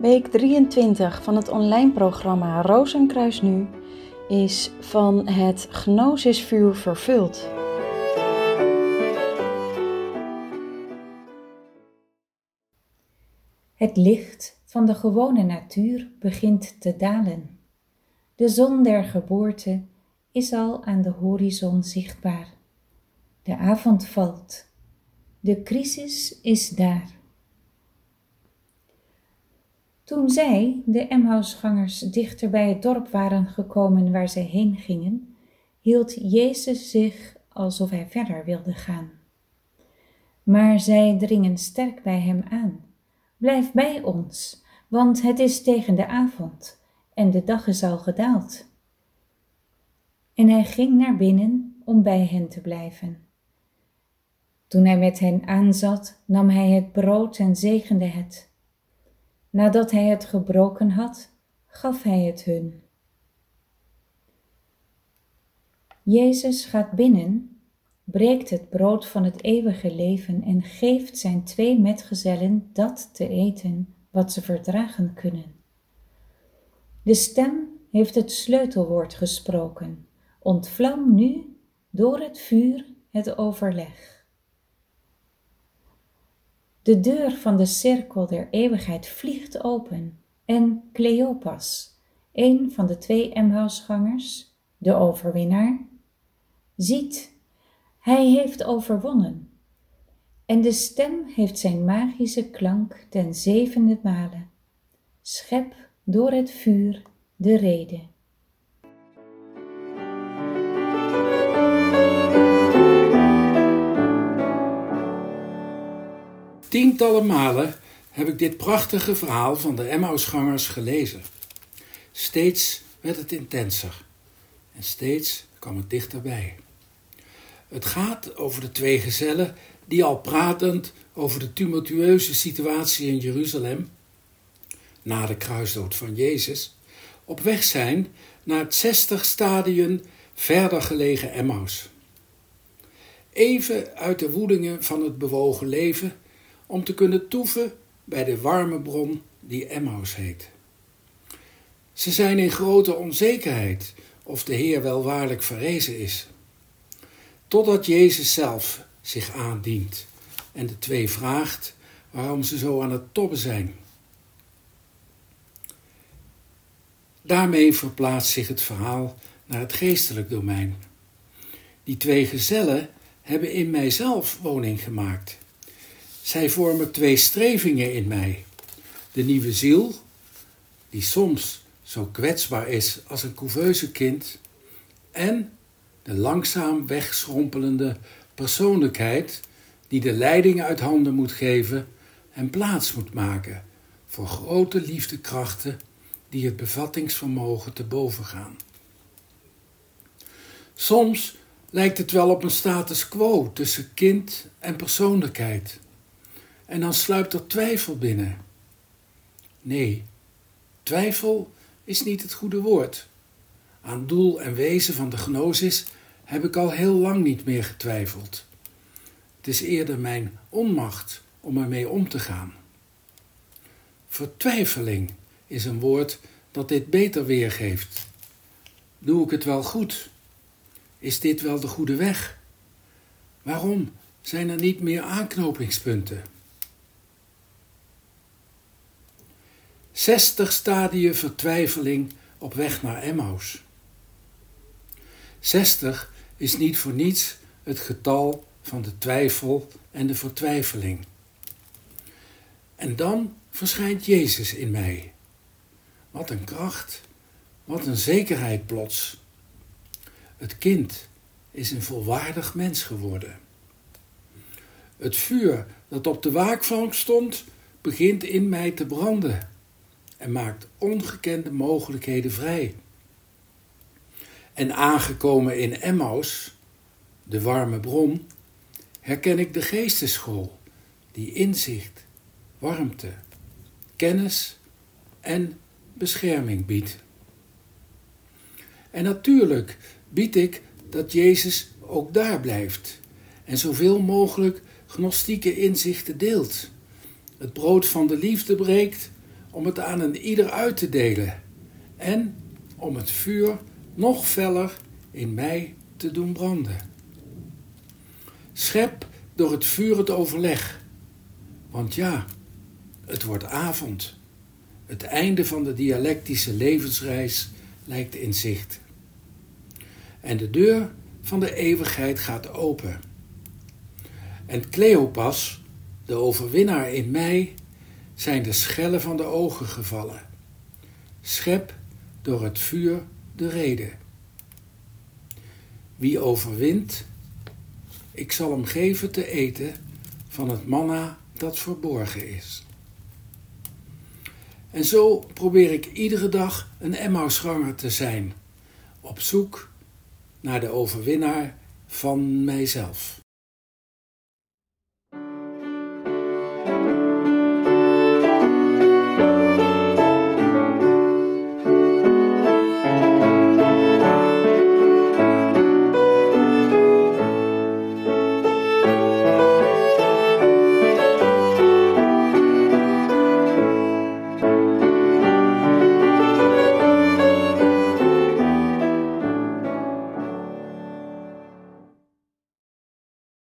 Week 23 van het online programma Rozenkruis Nu is van het Gnosisvuur vervuld. Het licht van de gewone natuur begint te dalen. De zon der geboorte is al aan de horizon zichtbaar. De avond valt. De crisis is daar. Toen zij, de Emmausgangers, dichter bij het dorp waren gekomen waar zij heen gingen, hield Jezus zich alsof hij verder wilde gaan. Maar zij dringen sterk bij hem aan. Blijf bij ons, want het is tegen de avond en de dag is al gedaald. En hij ging naar binnen om bij hen te blijven. Toen hij met hen aanzat, nam hij het brood en zegende het Nadat hij het gebroken had, gaf hij het hun. Jezus gaat binnen, breekt het brood van het eeuwige leven en geeft zijn twee metgezellen dat te eten wat ze verdragen kunnen. De stem heeft het sleutelwoord gesproken. Ontvlam nu door het vuur het overleg. De deur van de cirkel der eeuwigheid vliegt open en Cleopas, een van de twee Emmausgangers, de overwinnaar, ziet, hij heeft overwonnen. En de stem heeft zijn magische klank ten zevende male. Schep door het vuur de rede. Tientallen malen heb ik dit prachtige verhaal van de Emmausgangers gelezen. Steeds werd het intenser en steeds kwam het dichterbij. Het gaat over de twee gezellen die al pratend over de tumultueuze situatie in Jeruzalem, na de kruisdood van Jezus, op weg zijn naar het 60 stadion verder gelegen Emmaus. Even uit de woedingen van het bewogen leven om te kunnen toeven bij de warme bron die Emmaus heet. Ze zijn in grote onzekerheid of de Heer wel waarlijk verrezen is. Totdat Jezus zelf zich aandient en de twee vraagt waarom ze zo aan het tobben zijn. Daarmee verplaatst zich het verhaal naar het geestelijk domein. Die twee gezellen hebben in mijzelf woning gemaakt zij vormen twee strevingen in mij. De nieuwe ziel, die soms zo kwetsbaar is als een couveuse kind, en de langzaam wegschrompelende persoonlijkheid die de leiding uit handen moet geven en plaats moet maken voor grote liefdekrachten die het bevattingsvermogen te boven gaan. Soms lijkt het wel op een status quo tussen kind en persoonlijkheid. En dan sluipt er twijfel binnen. Nee, twijfel is niet het goede woord. Aan doel en wezen van de gnosis heb ik al heel lang niet meer getwijfeld. Het is eerder mijn onmacht om ermee om te gaan. Vertwijfeling is een woord dat dit beter weergeeft. Doe ik het wel goed? Is dit wel de goede weg? Waarom zijn er niet meer aanknopingspunten? 60 stadien vertwijfeling op weg naar Emmaus. 60 is niet voor niets het getal van de twijfel en de vertwijfeling. En dan verschijnt Jezus in mij. Wat een kracht, wat een zekerheid plots. Het kind is een volwaardig mens geworden. Het vuur dat op de waakvlam stond, begint in mij te branden en maakt ongekende mogelijkheden vrij. En aangekomen in Emmaus, de warme bron, herken ik de geesteschool die inzicht, warmte, kennis en bescherming biedt. En natuurlijk bied ik dat Jezus ook daar blijft en zoveel mogelijk gnostieke inzichten deelt, het brood van de liefde breekt om het aan een ieder uit te delen en om het vuur nog feller in mij te doen branden. Schep door het vuur het overleg, want ja, het wordt avond. Het einde van de dialectische levensreis lijkt in zicht. En de deur van de eeuwigheid gaat open. En Cleopas, de overwinnaar in mij, zijn de schellen van de ogen gevallen. Schep door het vuur de reden. Wie overwint, ik zal hem geven te eten van het manna dat verborgen is. En zo probeer ik iedere dag een Emmausganger te zijn, op zoek naar de overwinnaar van mijzelf.